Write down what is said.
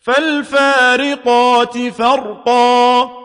فالفارقات فرقا